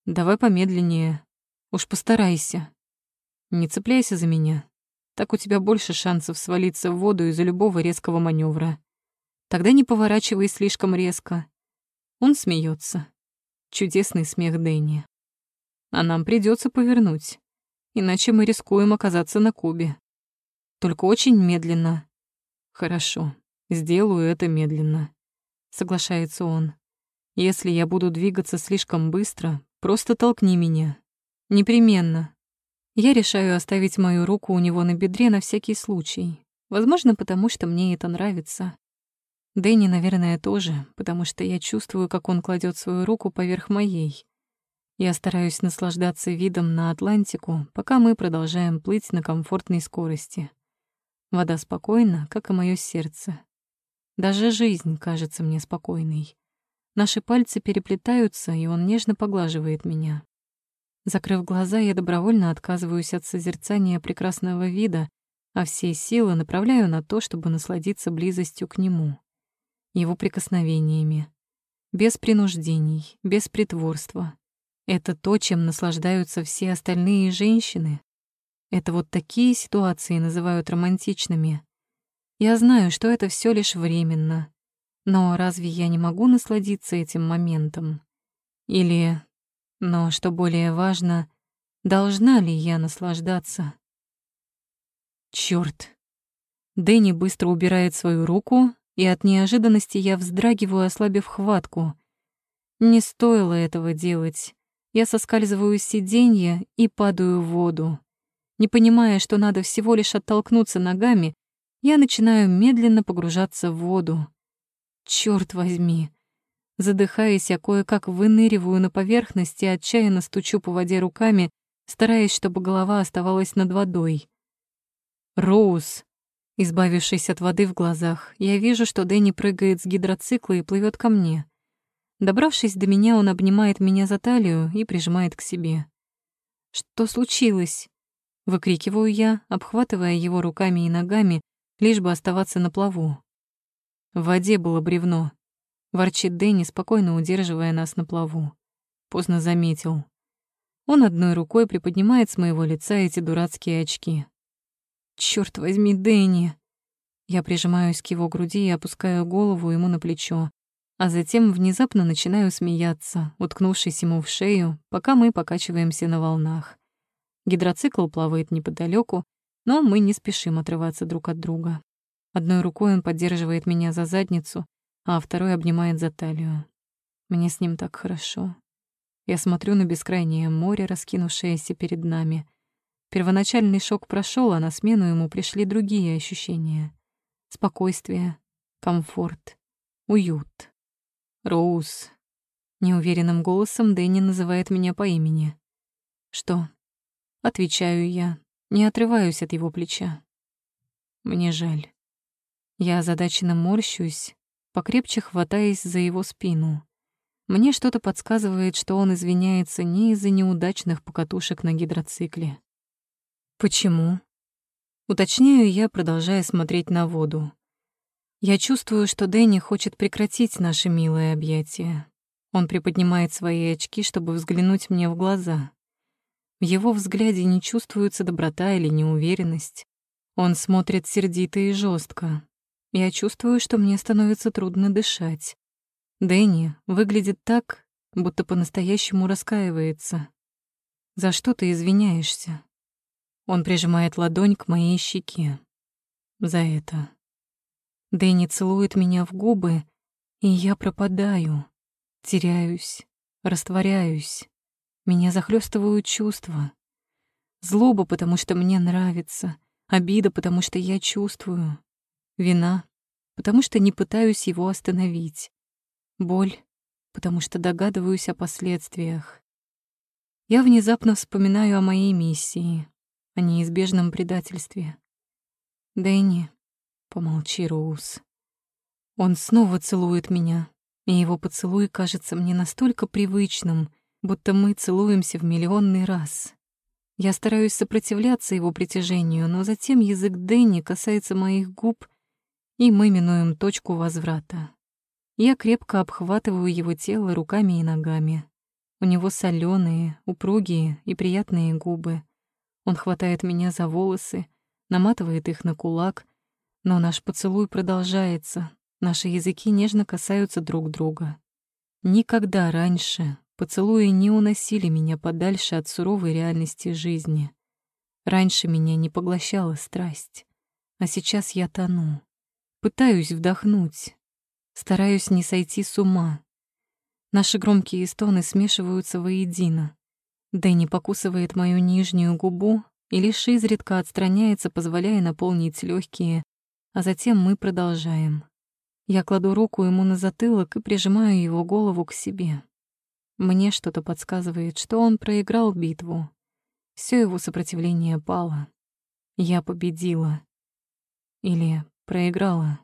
Давай помедленнее. Уж постарайся. Не цепляйся за меня. Так у тебя больше шансов свалиться в воду из-за любого резкого маневра. Тогда не поворачивай слишком резко. Он смеется. Чудесный смех Дэнни. А нам придется повернуть. Иначе мы рискуем оказаться на Кубе только очень медленно. Хорошо, сделаю это медленно, соглашается он. Если я буду двигаться слишком быстро, просто толкни меня. Непременно. Я решаю оставить мою руку у него на бедре на всякий случай. Возможно, потому что мне это нравится. Дэнни, наверное, тоже, потому что я чувствую, как он кладет свою руку поверх моей. Я стараюсь наслаждаться видом на Атлантику, пока мы продолжаем плыть на комфортной скорости. Вода спокойна, как и мое сердце. Даже жизнь кажется мне спокойной. Наши пальцы переплетаются, и он нежно поглаживает меня. Закрыв глаза, я добровольно отказываюсь от созерцания прекрасного вида, а все силы направляю на то, чтобы насладиться близостью к нему, его прикосновениями. Без принуждений, без притворства. Это то, чем наслаждаются все остальные женщины. Это вот такие ситуации называют романтичными. Я знаю, что это все лишь временно. Но разве я не могу насладиться этим моментом? Или Но, что более важно, должна ли я наслаждаться? Чёрт! Дэнни быстро убирает свою руку, и от неожиданности я вздрагиваю, ослабив хватку. Не стоило этого делать. Я соскальзываю с сиденья и падаю в воду. Не понимая, что надо всего лишь оттолкнуться ногами, я начинаю медленно погружаться в воду. Чёрт возьми! Задыхаясь, я кое-как выныриваю на поверхность и отчаянно стучу по воде руками, стараясь, чтобы голова оставалась над водой. «Роуз!» Избавившись от воды в глазах, я вижу, что Дэнни прыгает с гидроцикла и плывет ко мне. Добравшись до меня, он обнимает меня за талию и прижимает к себе. «Что случилось?» — выкрикиваю я, обхватывая его руками и ногами, лишь бы оставаться на плаву. В воде было бревно. Ворчит Дэнни, спокойно удерживая нас на плаву. Поздно заметил. Он одной рукой приподнимает с моего лица эти дурацкие очки. Черт возьми, Дэнни!» Я прижимаюсь к его груди и опускаю голову ему на плечо, а затем внезапно начинаю смеяться, уткнувшись ему в шею, пока мы покачиваемся на волнах. Гидроцикл плавает неподалеку, но мы не спешим отрываться друг от друга. Одной рукой он поддерживает меня за задницу, а второй обнимает за талию. Мне с ним так хорошо. Я смотрю на бескрайнее море, раскинувшееся перед нами. Первоначальный шок прошел, а на смену ему пришли другие ощущения. Спокойствие, комфорт, уют. Роуз. Неуверенным голосом Дэнни называет меня по имени. Что? Отвечаю я, не отрываюсь от его плеча. Мне жаль. Я озадаченно морщусь, покрепче хватаясь за его спину. Мне что-то подсказывает, что он извиняется не из-за неудачных покатушек на гидроцикле. Почему? Уточняю я, продолжая смотреть на воду. Я чувствую, что Дэнни хочет прекратить наши милые объятия. Он приподнимает свои очки, чтобы взглянуть мне в глаза. В его взгляде не чувствуется доброта или неуверенность. Он смотрит сердито и жестко. Я чувствую, что мне становится трудно дышать. Дэнни выглядит так, будто по-настоящему раскаивается. «За что ты извиняешься?» Он прижимает ладонь к моей щеке. «За это». Дэнни целует меня в губы, и я пропадаю, теряюсь, растворяюсь. Меня захлестывают чувства. Злоба, потому что мне нравится, обида, потому что я чувствую, вина, потому что не пытаюсь его остановить, боль, потому что догадываюсь о последствиях. Я внезапно вспоминаю о моей миссии, о неизбежном предательстве. Дэнни, помолчи, Роуз. Он снова целует меня, и его поцелуй кажется мне настолько привычным — будто мы целуемся в миллионный раз. Я стараюсь сопротивляться его притяжению, но затем язык Дэнни касается моих губ, и мы минуем точку возврата. Я крепко обхватываю его тело руками и ногами. У него соленые, упругие и приятные губы. Он хватает меня за волосы, наматывает их на кулак, но наш поцелуй продолжается, наши языки нежно касаются друг друга. Никогда раньше Поцелуи не уносили меня подальше от суровой реальности жизни. Раньше меня не поглощала страсть, а сейчас я тону. Пытаюсь вдохнуть, стараюсь не сойти с ума. Наши громкие стоны смешиваются воедино. Дэнни покусывает мою нижнюю губу и лишь изредка отстраняется, позволяя наполнить легкие, а затем мы продолжаем. Я кладу руку ему на затылок и прижимаю его голову к себе. Мне что-то подсказывает, что он проиграл битву. Все его сопротивление пало. Я победила. Или проиграла.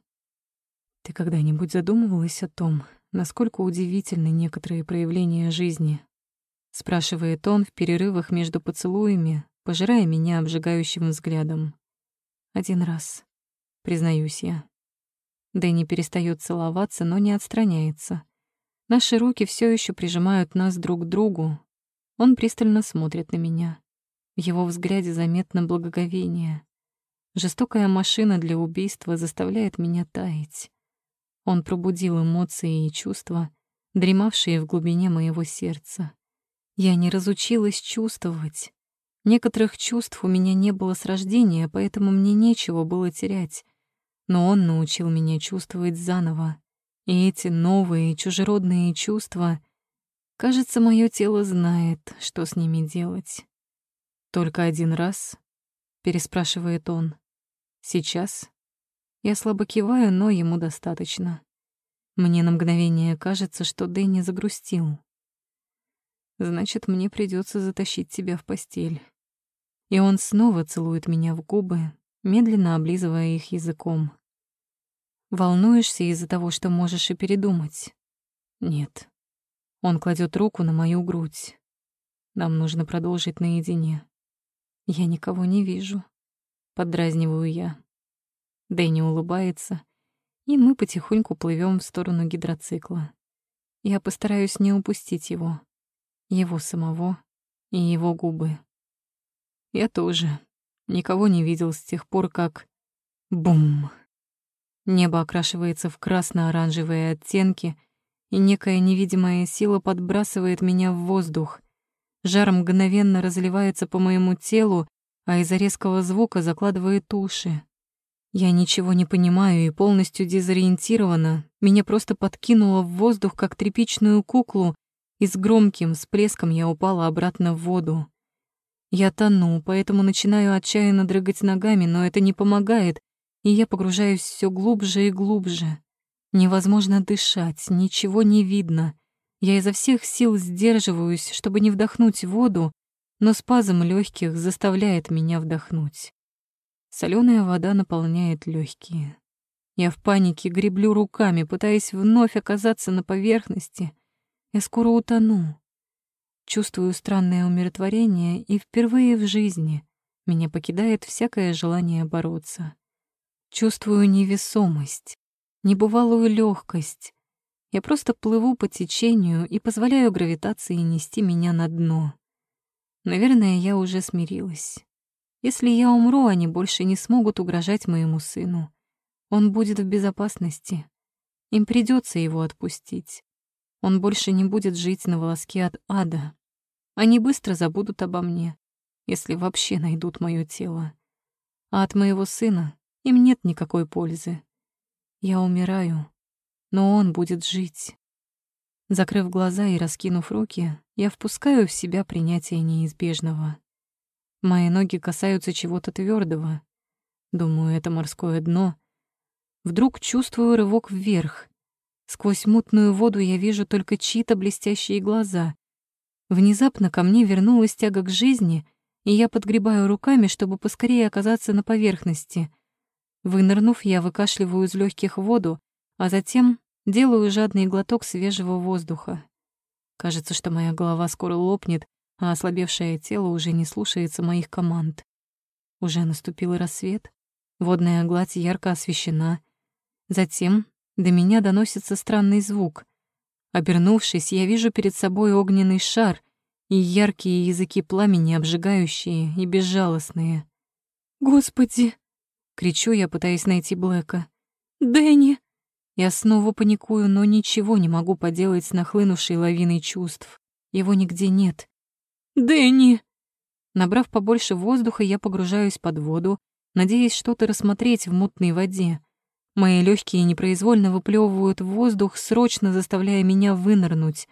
Ты когда-нибудь задумывалась о том, насколько удивительны некоторые проявления жизни? Спрашивает он в перерывах между поцелуями, пожирая меня обжигающим взглядом. Один раз, признаюсь я. Дэнни перестает целоваться, но не отстраняется. Наши руки все еще прижимают нас друг к другу. Он пристально смотрит на меня. В его взгляде заметно благоговение. Жестокая машина для убийства заставляет меня таять. Он пробудил эмоции и чувства, дремавшие в глубине моего сердца. Я не разучилась чувствовать. Некоторых чувств у меня не было с рождения, поэтому мне нечего было терять. Но он научил меня чувствовать заново. И эти новые, чужеродные чувства, кажется, мое тело знает, что с ними делать. «Только один раз?» — переспрашивает он. «Сейчас?» Я слабо киваю, но ему достаточно. Мне на мгновение кажется, что Дэнни загрустил. Значит, мне придется затащить тебя в постель. И он снова целует меня в губы, медленно облизывая их языком. Волнуешься из-за того, что можешь и передумать? Нет. Он кладет руку на мою грудь. Нам нужно продолжить наедине. Я никого не вижу. Поддразниваю я. Дэнни улыбается, и мы потихоньку плывем в сторону гидроцикла. Я постараюсь не упустить его, его самого и его губы. Я тоже никого не видел с тех пор, как... Бум! Небо окрашивается в красно-оранжевые оттенки, и некая невидимая сила подбрасывает меня в воздух. Жар мгновенно разливается по моему телу, а из-за резкого звука закладывает уши. Я ничего не понимаю и полностью дезориентирована. Меня просто подкинуло в воздух, как тряпичную куклу, и с громким всплеском я упала обратно в воду. Я тону, поэтому начинаю отчаянно дрыгать ногами, но это не помогает, и я погружаюсь все глубже и глубже. Невозможно дышать, ничего не видно. Я изо всех сил сдерживаюсь, чтобы не вдохнуть воду, но спазм легких заставляет меня вдохнуть. Соленая вода наполняет легкие. Я в панике греблю руками, пытаясь вновь оказаться на поверхности. Я скоро утону. Чувствую странное умиротворение, и впервые в жизни меня покидает всякое желание бороться. Чувствую невесомость, небывалую легкость. Я просто плыву по течению и позволяю гравитации нести меня на дно. Наверное, я уже смирилась. Если я умру, они больше не смогут угрожать моему сыну. Он будет в безопасности. Им придется его отпустить. Он больше не будет жить на волоске от ада. Они быстро забудут обо мне, если вообще найдут мое тело. А от моего сына им нет никакой пользы. Я умираю, но он будет жить. Закрыв глаза и раскинув руки, я впускаю в себя принятие неизбежного. Мои ноги касаются чего-то твердого. Думаю, это морское дно. Вдруг чувствую рывок вверх. Сквозь мутную воду я вижу только чьи-то блестящие глаза. Внезапно ко мне вернулась тяга к жизни, и я подгребаю руками, чтобы поскорее оказаться на поверхности. Вынырнув, я выкашливаю из легких воду, а затем делаю жадный глоток свежего воздуха. Кажется, что моя голова скоро лопнет, а ослабевшее тело уже не слушается моих команд. Уже наступил рассвет, водная гладь ярко освещена. Затем до меня доносится странный звук. Обернувшись, я вижу перед собой огненный шар и яркие языки пламени, обжигающие и безжалостные. «Господи!» — кричу я, пытаясь найти Блэка. «Дэнни!» Я снова паникую, но ничего не могу поделать с нахлынувшей лавиной чувств. Его нигде нет. «Дэнни!» Набрав побольше воздуха, я погружаюсь под воду, надеясь что-то рассмотреть в мутной воде. Мои легкие непроизвольно выплевывают воздух, срочно заставляя меня вынырнуть.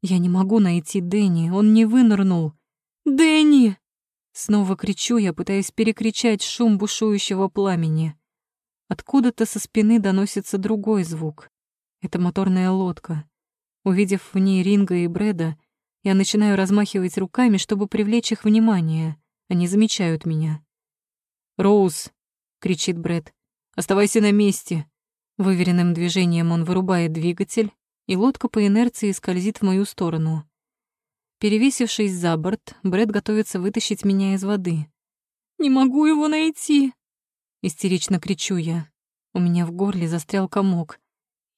Я не могу найти Дэнни, он не вынырнул. «Дэнни!» Снова кричу я, пытаясь перекричать шум бушующего пламени. Откуда-то со спины доносится другой звук. Это моторная лодка. Увидев в ней Ринга и Брэда, я начинаю размахивать руками, чтобы привлечь их внимание. Они замечают меня. «Роуз!» — кричит Брэд. «Оставайся на месте!» Выверенным движением он вырубает двигатель, и лодка по инерции скользит в мою сторону. Перевесившись за борт, Брэд готовится вытащить меня из воды. «Не могу его найти!» Истерично кричу я. У меня в горле застрял комок.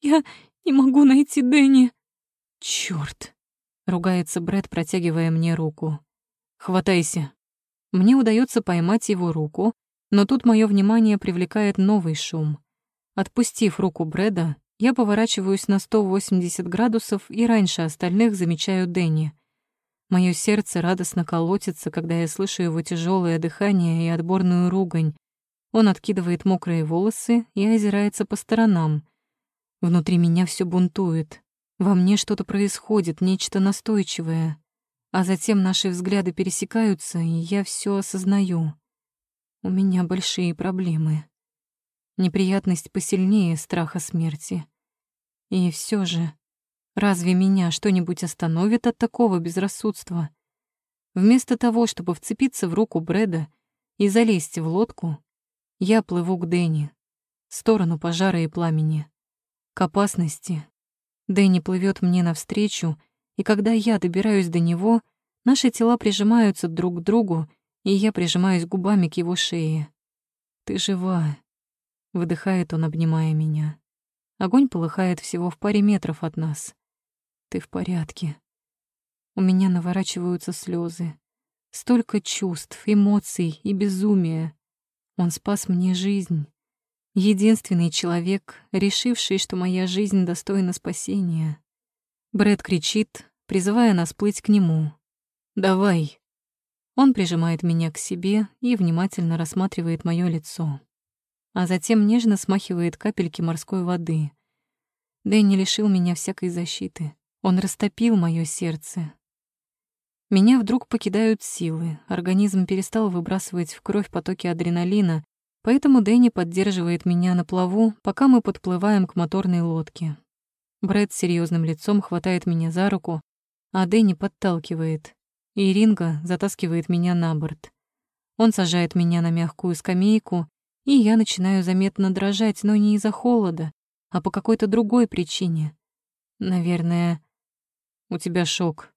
«Я не могу найти Дэнни!» «Чёрт!» Ругается Брэд, протягивая мне руку. «Хватайся». Мне удается поймать его руку, но тут мое внимание привлекает новый шум. Отпустив руку Брэда, я поворачиваюсь на 180 градусов и раньше остальных замечаю Дэнни. Моё сердце радостно колотится, когда я слышу его тяжелое дыхание и отборную ругань. Он откидывает мокрые волосы и озирается по сторонам. Внутри меня все бунтует. Во мне что-то происходит, нечто настойчивое. А затем наши взгляды пересекаются, и я все осознаю. У меня большие проблемы. Неприятность посильнее страха смерти. И все же, разве меня что-нибудь остановит от такого безрассудства? Вместо того, чтобы вцепиться в руку Брэда и залезть в лодку, я плыву к Дэнни, в сторону пожара и пламени, к опасности. Дэнни плывет мне навстречу, и когда я добираюсь до него, наши тела прижимаются друг к другу, и я прижимаюсь губами к его шее. «Ты жива», — выдыхает он, обнимая меня. Огонь полыхает всего в паре метров от нас. Ты в порядке. У меня наворачиваются слезы. Столько чувств, эмоций и безумия. Он спас мне жизнь. Единственный человек, решивший, что моя жизнь достойна спасения. Брэд кричит, призывая нас плыть к нему. «Давай!» Он прижимает меня к себе и внимательно рассматривает моё лицо а затем нежно смахивает капельки морской воды. Дэнни лишил меня всякой защиты. Он растопил моё сердце. Меня вдруг покидают силы, организм перестал выбрасывать в кровь потоки адреналина, поэтому Дэнни поддерживает меня на плаву, пока мы подплываем к моторной лодке. Брэд с серьёзным лицом хватает меня за руку, а Дэнни подталкивает, и Ринга затаскивает меня на борт. Он сажает меня на мягкую скамейку и я начинаю заметно дрожать, но не из-за холода, а по какой-то другой причине. Наверное, у тебя шок.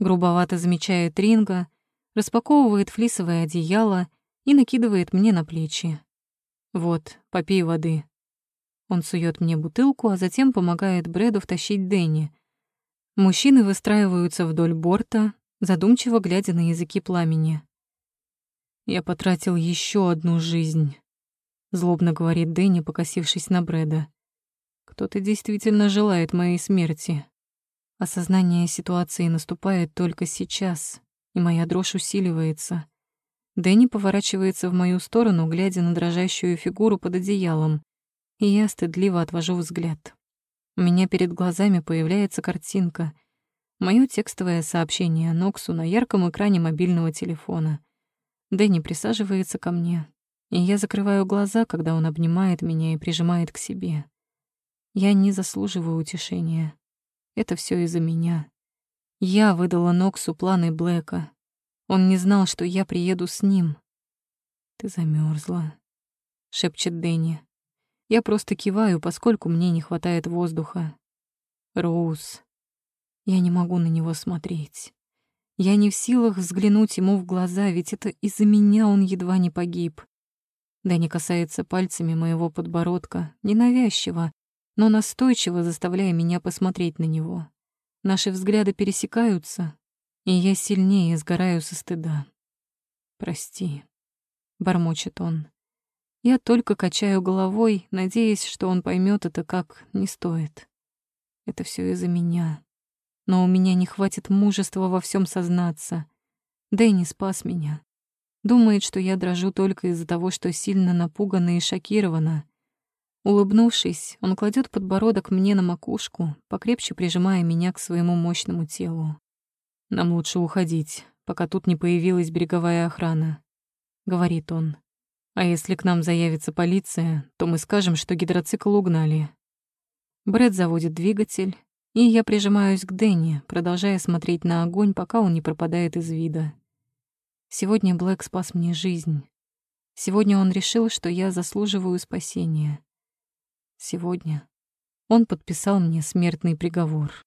Грубовато замечает Ринга, распаковывает флисовое одеяло и накидывает мне на плечи. Вот, попей воды. Он сует мне бутылку, а затем помогает Брэду втащить Дэнни. Мужчины выстраиваются вдоль борта, задумчиво глядя на языки пламени. Я потратил еще одну жизнь. Злобно говорит Дэнни, покосившись на Брэда. Кто-то действительно желает моей смерти. Осознание ситуации наступает только сейчас, и моя дрожь усиливается. Дэнни поворачивается в мою сторону, глядя на дрожащую фигуру под одеялом, и я стыдливо отвожу взгляд. У меня перед глазами появляется картинка. Моё текстовое сообщение Ноксу на ярком экране мобильного телефона. Дэнни присаживается ко мне, и я закрываю глаза, когда он обнимает меня и прижимает к себе. Я не заслуживаю утешения. Это все из-за меня. Я выдала Ноксу планы Блэка. Он не знал, что я приеду с ним. «Ты замерзла, шепчет Дэнни. Я просто киваю, поскольку мне не хватает воздуха. Роуз. Я не могу на него смотреть. Я не в силах взглянуть ему в глаза, ведь это из-за меня он едва не погиб. Дани касается пальцами моего подбородка, ненавязчиво, но настойчиво заставляя меня посмотреть на него. Наши взгляды пересекаются, и я сильнее сгораю со стыда. «Прости», — бормочет он. Я только качаю головой, надеясь, что он поймет это как не стоит. Это все из-за меня. Но у меня не хватит мужества во всем сознаться. Дэнни спас меня. Думает, что я дрожу только из-за того, что сильно напугана и шокирована. Улыбнувшись, он кладет подбородок мне на макушку, покрепче прижимая меня к своему мощному телу. «Нам лучше уходить, пока тут не появилась береговая охрана», — говорит он. «А если к нам заявится полиция, то мы скажем, что гидроцикл угнали». Брэд заводит двигатель, и я прижимаюсь к Дэнни, продолжая смотреть на огонь, пока он не пропадает из вида. Сегодня Блэк спас мне жизнь. Сегодня он решил, что я заслуживаю спасения. Сегодня он подписал мне смертный приговор.